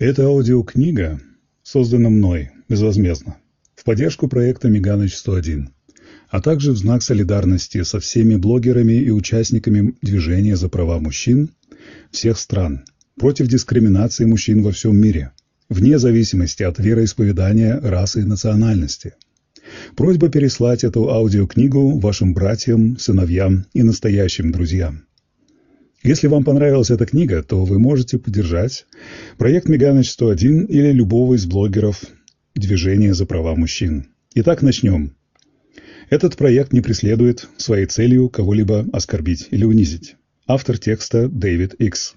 Эта аудиокнига создана мной безвозмездно в поддержку проекта «Меганыч-101», а также в знак солидарности со всеми блогерами и участниками движения за права мужчин всех стран против дискриминации мужчин во всем мире, вне зависимости от вероисповедания, расы и национальности. Просьба переслать эту аудиокнигу вашим братьям, сыновьям и настоящим друзьям. Если вам понравилась эта книга, то вы можете поддержать проект Меганыч 101 или любого из блогеров движения за права мужчин. Итак, начнем. Этот проект не преследует своей целью кого-либо оскорбить или унизить. Автор текста Дэвид Икс.